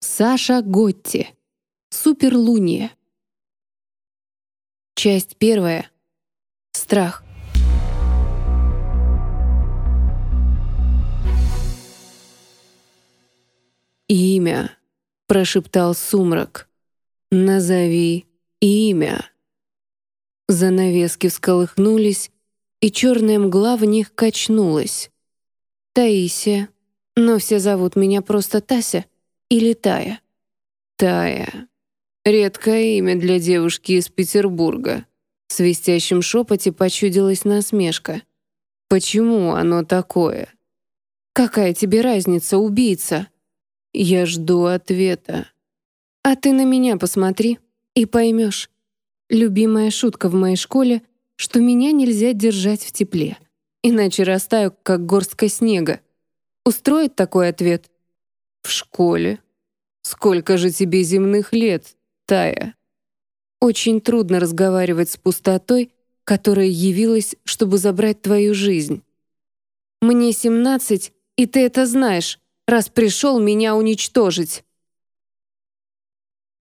Саша Готти. Суперлуния. Часть первая. Страх. «Имя», — прошептал сумрак. «Назови имя». Занавески всколыхнулись, и черная мгла в них качнулась. «Таисия, но все зовут меня просто Тася или Тая». «Тая. Редкое имя для девушки из Петербурга». В свистящем шепоте почудилась насмешка. «Почему оно такое?» «Какая тебе разница, убийца?» Я жду ответа. А ты на меня посмотри и поймешь. Любимая шутка в моей школе, что меня нельзя держать в тепле, иначе растаю, как горстка снега. Устроит такой ответ? В школе. Сколько же тебе земных лет, Тая? Очень трудно разговаривать с пустотой, которая явилась, чтобы забрать твою жизнь. Мне семнадцать, и ты это знаешь, раз пришел меня уничтожить.